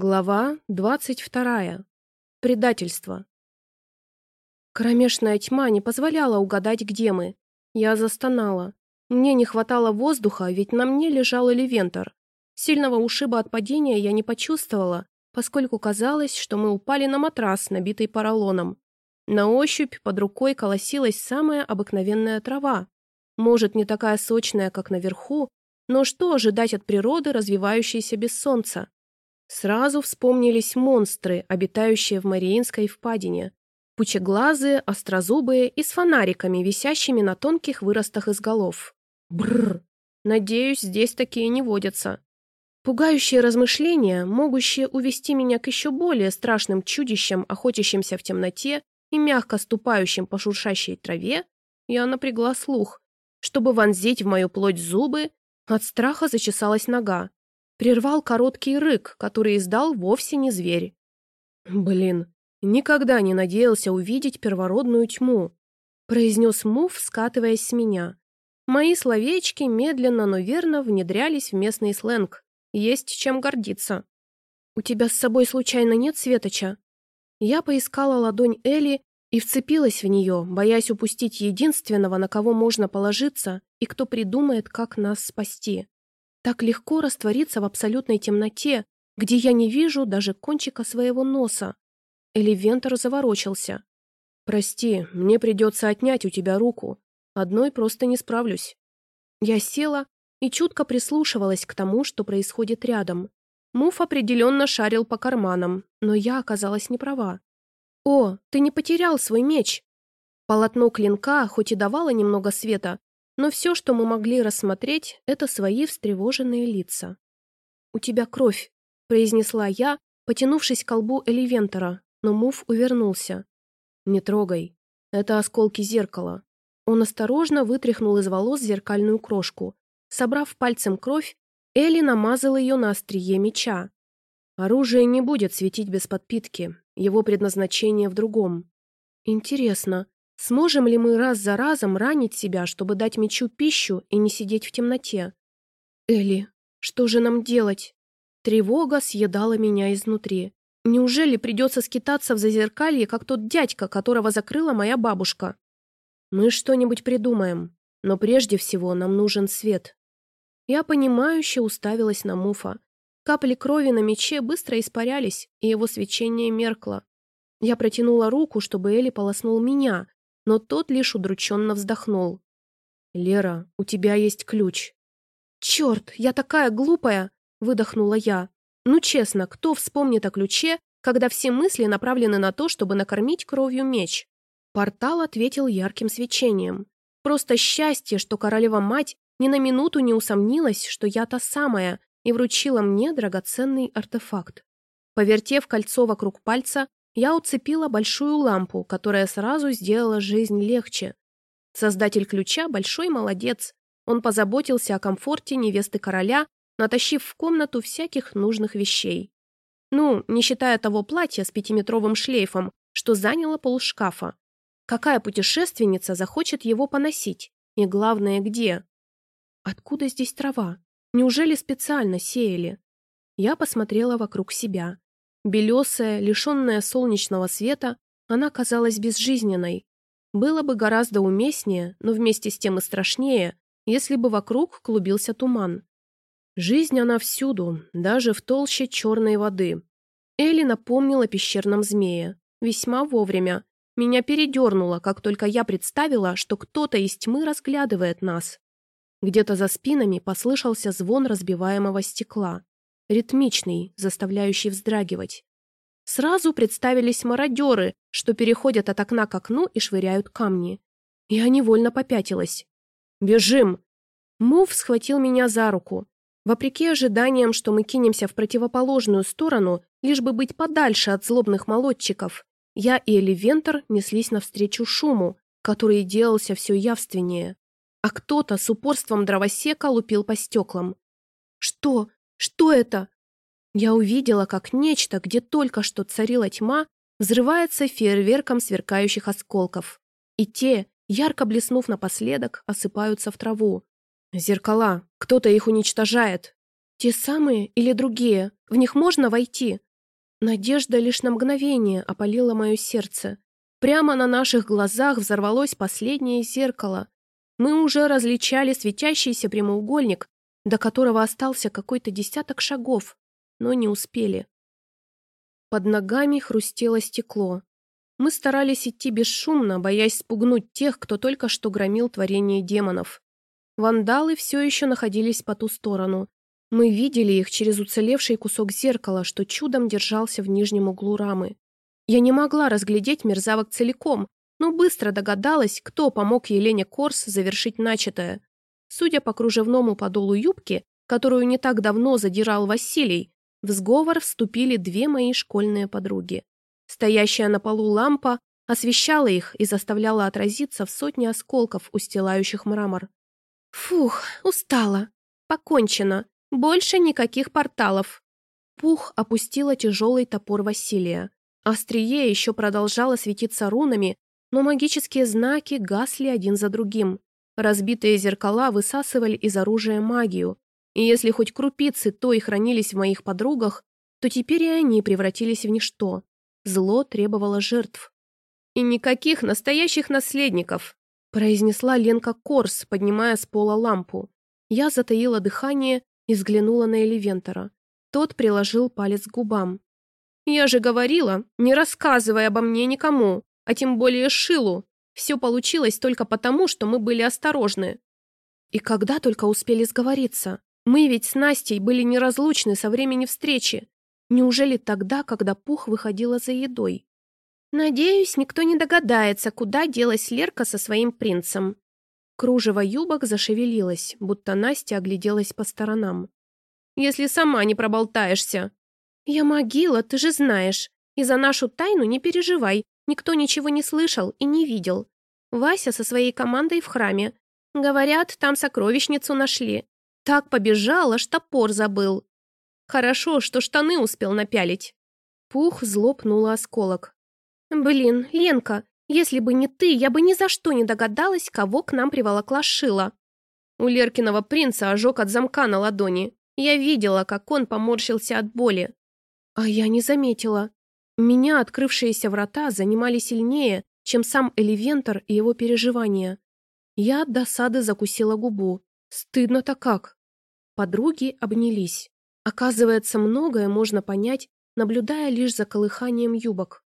Глава двадцать вторая. Предательство. Кромешная тьма не позволяла угадать, где мы. Я застонала. Мне не хватало воздуха, ведь на мне лежал элевентор. Сильного ушиба от падения я не почувствовала, поскольку казалось, что мы упали на матрас, набитый поролоном. На ощупь под рукой колосилась самая обыкновенная трава. Может, не такая сочная, как наверху, но что ожидать от природы, развивающейся без солнца? Сразу вспомнились монстры, обитающие в Мариинской впадине. Пучеглазые, острозубые и с фонариками, висящими на тонких выростах из голов. Бррр. Надеюсь, здесь такие не водятся. Пугающие размышления, могущие увести меня к еще более страшным чудищам, охотящимся в темноте и мягко ступающим по шуршащей траве, я напрягла слух. Чтобы вонзить в мою плоть зубы, от страха зачесалась нога прервал короткий рык, который издал вовсе не зверь. «Блин, никогда не надеялся увидеть первородную тьму», произнес Муф, скатываясь с меня. Мои словечки медленно, но верно внедрялись в местный сленг. Есть чем гордиться. «У тебя с собой случайно нет светоча?» Я поискала ладонь Элли и вцепилась в нее, боясь упустить единственного, на кого можно положиться и кто придумает, как нас спасти. Так легко раствориться в абсолютной темноте, где я не вижу даже кончика своего носа. Эливентор заворочился. «Прости, мне придется отнять у тебя руку. Одной просто не справлюсь». Я села и чутко прислушивалась к тому, что происходит рядом. Муф определенно шарил по карманам, но я оказалась не права. «О, ты не потерял свой меч!» Полотно клинка, хоть и давало немного света, но все, что мы могли рассмотреть, это свои встревоженные лица. «У тебя кровь», — произнесла я, потянувшись к колбу Эливентора, но Муф увернулся. «Не трогай. Это осколки зеркала». Он осторожно вытряхнул из волос зеркальную крошку. Собрав пальцем кровь, Элли намазал ее на острие меча. Оружие не будет светить без подпитки, его предназначение в другом. Интересно, Сможем ли мы раз за разом ранить себя, чтобы дать мечу пищу и не сидеть в темноте? Элли, что же нам делать? Тревога съедала меня изнутри. Неужели придется скитаться в зазеркалье, как тот дядька, которого закрыла моя бабушка? Мы что-нибудь придумаем, но прежде всего нам нужен свет. Я понимающе уставилась на Муфа. Капли крови на мече быстро испарялись, и его свечение меркло. Я протянула руку, чтобы Элли полоснул меня, но тот лишь удрученно вздохнул. «Лера, у тебя есть ключ». «Черт, я такая глупая!» — выдохнула я. «Ну честно, кто вспомнит о ключе, когда все мысли направлены на то, чтобы накормить кровью меч?» Портал ответил ярким свечением. Просто счастье, что королева-мать ни на минуту не усомнилась, что я та самая, и вручила мне драгоценный артефакт. Повертев кольцо вокруг пальца, я уцепила большую лампу, которая сразу сделала жизнь легче. Создатель ключа – большой молодец. Он позаботился о комфорте невесты короля, натащив в комнату всяких нужных вещей. Ну, не считая того платья с пятиметровым шлейфом, что заняло полшкафа. Какая путешественница захочет его поносить? И главное, где? Откуда здесь трава? Неужели специально сеяли? Я посмотрела вокруг себя. Белесая, лишенная солнечного света, она казалась безжизненной. Было бы гораздо уместнее, но вместе с тем и страшнее, если бы вокруг клубился туман. Жизнь она всюду, даже в толще черной воды. Элли напомнила пещерном змее. Весьма вовремя. Меня передернуло, как только я представила, что кто-то из тьмы разглядывает нас. Где-то за спинами послышался звон разбиваемого стекла ритмичный, заставляющий вздрагивать. Сразу представились мародеры, что переходят от окна к окну и швыряют камни. Я невольно попятилась. «Бежим!» Мув схватил меня за руку. Вопреки ожиданиям, что мы кинемся в противоположную сторону, лишь бы быть подальше от злобных молодчиков, я и Эливентор неслись навстречу шуму, который делался все явственнее. А кто-то с упорством дровосека лупил по стеклам. «Что? Что это? Я увидела, как нечто, где только что царила тьма, взрывается фейерверком сверкающих осколков. И те, ярко блеснув напоследок, осыпаются в траву. Зеркала. Кто-то их уничтожает. Те самые или другие? В них можно войти? Надежда лишь на мгновение опалила мое сердце. Прямо на наших глазах взорвалось последнее зеркало. Мы уже различали светящийся прямоугольник, до которого остался какой-то десяток шагов, но не успели. Под ногами хрустело стекло. Мы старались идти бесшумно, боясь спугнуть тех, кто только что громил творение демонов. Вандалы все еще находились по ту сторону. Мы видели их через уцелевший кусок зеркала, что чудом держался в нижнем углу рамы. Я не могла разглядеть мерзавок целиком, но быстро догадалась, кто помог Елене Корс завершить начатое. Судя по кружевному подолу юбки, которую не так давно задирал Василий, в сговор вступили две мои школьные подруги. Стоящая на полу лампа освещала их и заставляла отразиться в сотне осколков, устилающих мрамор. «Фух, устала. Покончено. Больше никаких порталов». Пух опустила тяжелый топор Василия. Острие еще продолжало светиться рунами, но магические знаки гасли один за другим. Разбитые зеркала высасывали из оружия магию, и если хоть крупицы то и хранились в моих подругах, то теперь и они превратились в ничто. Зло требовало жертв. «И никаких настоящих наследников», произнесла Ленка Корс, поднимая с пола лампу. Я затаила дыхание и взглянула на Элевентора. Тот приложил палец к губам. «Я же говорила, не рассказывай обо мне никому, а тем более Шилу. Все получилось только потому, что мы были осторожны». И когда только успели сговориться. Мы ведь с Настей были неразлучны со времени встречи. Неужели тогда, когда Пух выходила за едой? Надеюсь, никто не догадается, куда делась Лерка со своим принцем. Кружево юбок зашевелилось, будто Настя огляделась по сторонам. «Если сама не проболтаешься!» «Я могила, ты же знаешь. И за нашу тайну не переживай, никто ничего не слышал и не видел. Вася со своей командой в храме. Говорят, там сокровищницу нашли. Так побежал, аж топор забыл. Хорошо, что штаны успел напялить. Пух злопнула осколок. «Блин, Ленка, если бы не ты, я бы ни за что не догадалась, кого к нам приволокла Шила». У Леркиного принца ожог от замка на ладони. Я видела, как он поморщился от боли. А я не заметила. Меня открывшиеся врата занимали сильнее, чем сам Эливентор и его переживания. Я от досады закусила губу. Стыдно-то как. Подруги обнялись. Оказывается, многое можно понять, наблюдая лишь за колыханием юбок.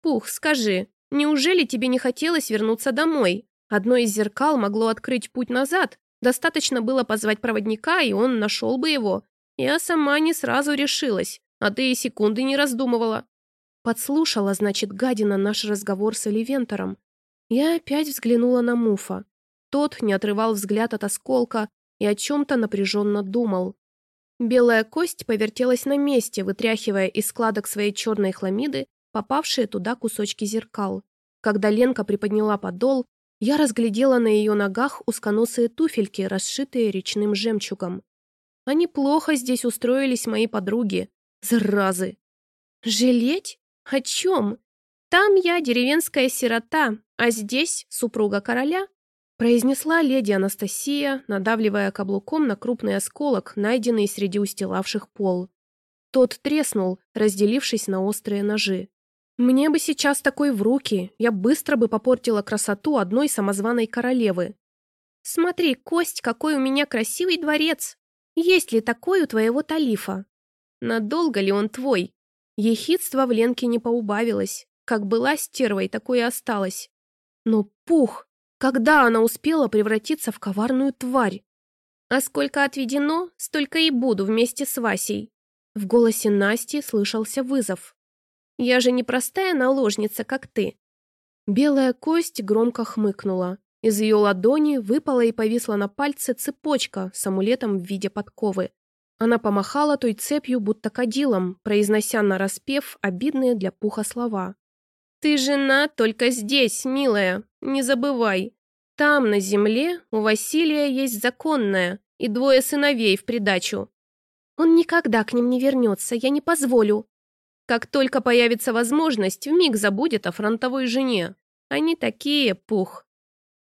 «Пух, скажи, неужели тебе не хотелось вернуться домой? Одно из зеркал могло открыть путь назад. Достаточно было позвать проводника, и он нашел бы его. Я сама не сразу решилась, а ты и секунды не раздумывала». Подслушала, значит, гадина наш разговор с Оливентором. Я опять взглянула на Муфа. Тот не отрывал взгляд от осколка, и о чем-то напряженно думал. Белая кость повертелась на месте, вытряхивая из складок своей черной хламиды попавшие туда кусочки зеркал. Когда Ленка приподняла подол, я разглядела на ее ногах узконосые туфельки, расшитые речным жемчугом. Они плохо здесь устроились, мои подруги. Заразы! Жалеть? О чем? Там я деревенская сирота, а здесь супруга короля произнесла леди Анастасия, надавливая каблуком на крупный осколок, найденный среди устилавших пол. Тот треснул, разделившись на острые ножи. «Мне бы сейчас такой в руки, я быстро бы попортила красоту одной самозваной королевы. Смотри, Кость, какой у меня красивый дворец! Есть ли такой у твоего Талифа? Надолго ли он твой?» Ехидство в Ленке не поубавилось. Как была стервой, такое и осталось. Но пух, когда она успела превратиться в коварную тварь? А сколько отведено, столько и буду вместе с Васей. В голосе Насти слышался вызов. Я же не простая наложница, как ты. Белая кость громко хмыкнула. Из ее ладони выпала и повисла на пальце цепочка с амулетом в виде подковы. Она помахала той цепью, будто кадилом, произнося нараспев обидные для пуха слова. «Ты жена только здесь, милая, не забывай. Там, на земле, у Василия есть законная и двое сыновей в придачу. Он никогда к ним не вернется, я не позволю. Как только появится возможность, вмиг забудет о фронтовой жене. Они такие, пух».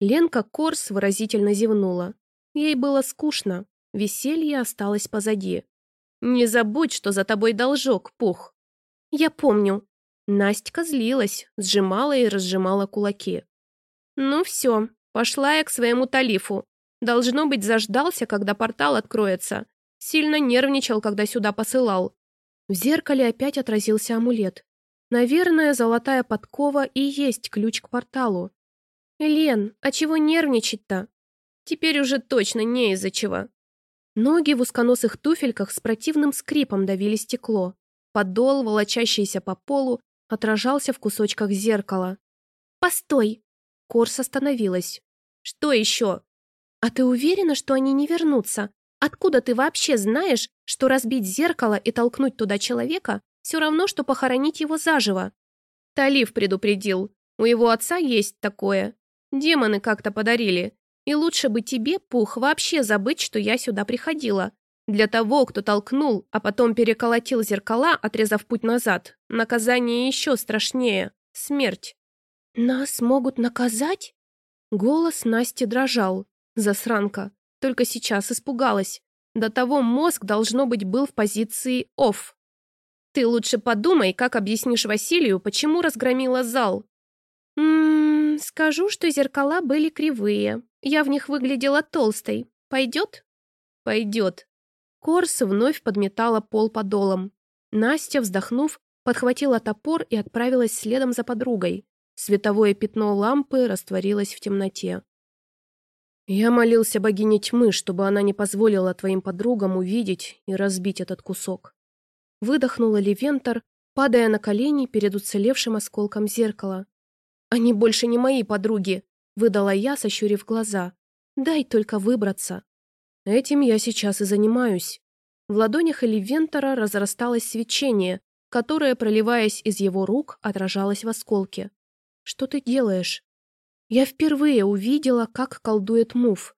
Ленка Корс выразительно зевнула. Ей было скучно, веселье осталось позади. «Не забудь, что за тобой должок, пух». Я помню. Настя злилась, сжимала и разжимала кулаки. Ну все, пошла я к своему талифу. Должно быть, заждался, когда портал откроется. Сильно нервничал, когда сюда посылал. В зеркале опять отразился амулет. Наверное, золотая подкова и есть ключ к порталу. «Лен, а чего нервничать-то?» «Теперь уже точно не из-за чего». Ноги в узконосых туфельках с противным скрипом давили стекло. Подол, волочащийся по полу, отражался в кусочках зеркала. «Постой!» Корс остановилась. «Что еще?» «А ты уверена, что они не вернутся? Откуда ты вообще знаешь, что разбить зеркало и толкнуть туда человека все равно, что похоронить его заживо?» Талив предупредил. У его отца есть такое. Демоны как-то подарили. И лучше бы тебе, Пух, вообще забыть, что я сюда приходила. Для того, кто толкнул, а потом переколотил зеркала, отрезав путь назад, наказание еще страшнее — смерть. «Нас могут наказать?» Голос Насти дрожал. Засранка. Только сейчас испугалась. До того мозг, должно быть, был в позиции «офф». «Ты лучше подумай, как объяснишь Василию, почему разгромила зал». «Ммм, скажу, что зеркала были кривые. Я в них выглядела толстой. Пойдет?» «Пойдет». Корс вновь подметала пол подолом. Настя, вздохнув, подхватила топор и отправилась следом за подругой. Световое пятно лампы растворилось в темноте. Я молился богине тьмы, чтобы она не позволила твоим подругам увидеть и разбить этот кусок. Выдохнула Левентор, падая на колени перед уцелевшим осколком зеркала. «Они больше не мои подруги», — выдала я, сощурив глаза. «Дай только выбраться». Этим я сейчас и занимаюсь. В ладонях Эливентора разрасталось свечение, которое, проливаясь из его рук, отражалось в осколке. Что ты делаешь?» Я впервые увидела, как колдует Мув.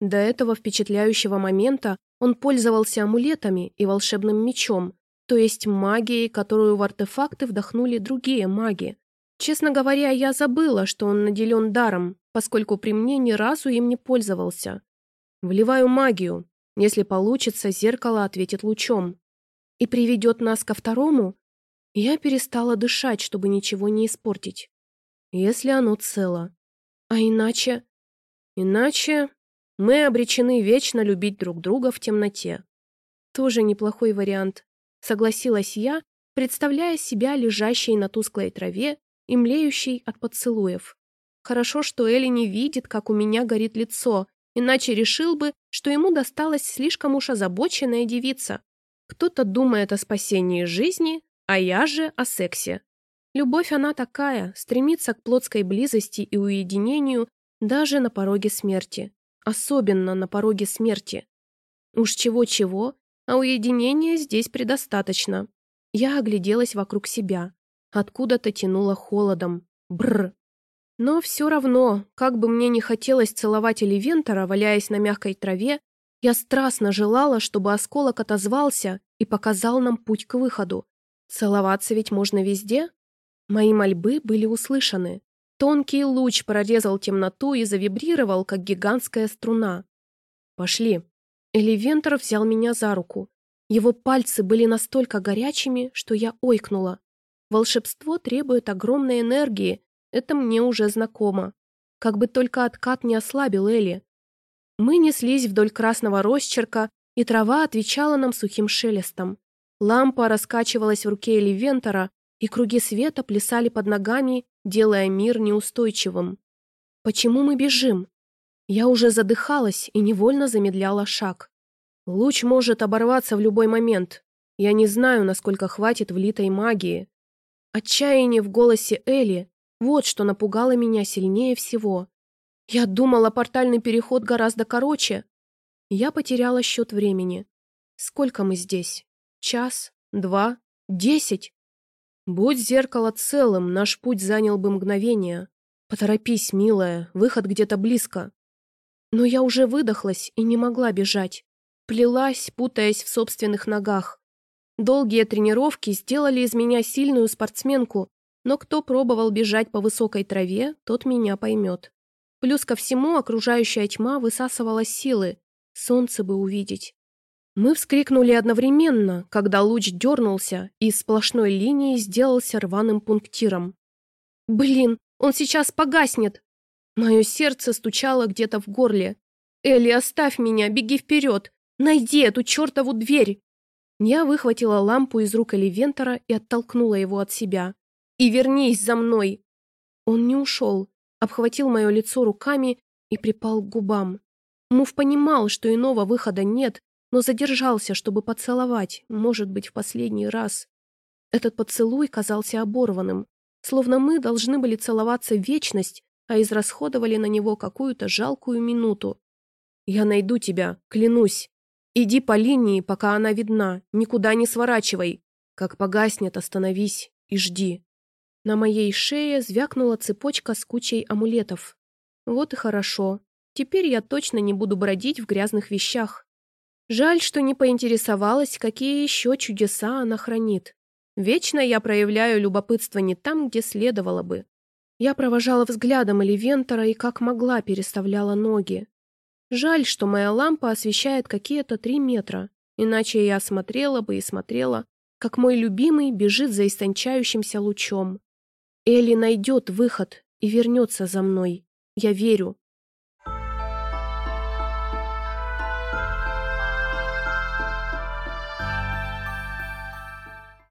До этого впечатляющего момента он пользовался амулетами и волшебным мечом, то есть магией, которую в артефакты вдохнули другие маги. Честно говоря, я забыла, что он наделен даром, поскольку при мне ни разу им не пользовался. Вливаю магию. Если получится, зеркало ответит лучом. И приведет нас ко второму? Я перестала дышать, чтобы ничего не испортить если оно цело. А иначе... Иначе мы обречены вечно любить друг друга в темноте. Тоже неплохой вариант, согласилась я, представляя себя лежащей на тусклой траве и млеющей от поцелуев. Хорошо, что Элли не видит, как у меня горит лицо, иначе решил бы, что ему досталась слишком уж озабоченная девица. Кто-то думает о спасении жизни, а я же о сексе. Любовь она такая, стремится к плотской близости и уединению даже на пороге смерти. Особенно на пороге смерти. Уж чего-чего, а уединения здесь предостаточно. Я огляделась вокруг себя. Откуда-то тянуло холодом. Бррр. Но все равно, как бы мне не хотелось целовать Эливентора, валяясь на мягкой траве, я страстно желала, чтобы осколок отозвался и показал нам путь к выходу. Целоваться ведь можно везде, Мои мольбы были услышаны. Тонкий луч прорезал темноту и завибрировал, как гигантская струна. «Пошли». Эливентор взял меня за руку. Его пальцы были настолько горячими, что я ойкнула. Волшебство требует огромной энергии, это мне уже знакомо. Как бы только откат не ослабил Эли. Мы неслись вдоль красного росчерка, и трава отвечала нам сухим шелестом. Лампа раскачивалась в руке Эливентора, и круги света плясали под ногами, делая мир неустойчивым. Почему мы бежим? Я уже задыхалась и невольно замедляла шаг. Луч может оборваться в любой момент. Я не знаю, насколько хватит влитой магии. Отчаяние в голосе Элли – вот что напугало меня сильнее всего. Я думала, портальный переход гораздо короче. Я потеряла счет времени. Сколько мы здесь? Час? Два? Десять? Будь зеркало целым, наш путь занял бы мгновение. Поторопись, милая, выход где-то близко. Но я уже выдохлась и не могла бежать. Плелась, путаясь в собственных ногах. Долгие тренировки сделали из меня сильную спортсменку, но кто пробовал бежать по высокой траве, тот меня поймет. Плюс ко всему окружающая тьма высасывала силы, солнце бы увидеть. Мы вскрикнули одновременно, когда луч дернулся и из сплошной линии сделался рваным пунктиром. «Блин, он сейчас погаснет!» Мое сердце стучало где-то в горле. «Элли, оставь меня, беги вперед! Найди эту чертову дверь!» Я выхватила лампу из рук Эливентора и оттолкнула его от себя. «И вернись за мной!» Он не ушел, обхватил мое лицо руками и припал к губам. Мув понимал, что иного выхода нет, но задержался, чтобы поцеловать, может быть, в последний раз. Этот поцелуй казался оборванным, словно мы должны были целоваться вечность, а израсходовали на него какую-то жалкую минуту. «Я найду тебя, клянусь. Иди по линии, пока она видна, никуда не сворачивай. Как погаснет, остановись и жди». На моей шее звякнула цепочка с кучей амулетов. Вот и хорошо. Теперь я точно не буду бродить в грязных вещах. Жаль, что не поинтересовалась, какие еще чудеса она хранит. Вечно я проявляю любопытство не там, где следовало бы. Я провожала взглядом Эливентора и как могла переставляла ноги. Жаль, что моя лампа освещает какие-то три метра, иначе я смотрела бы и смотрела, как мой любимый бежит за истончающимся лучом. Элли найдет выход и вернется за мной. Я верю.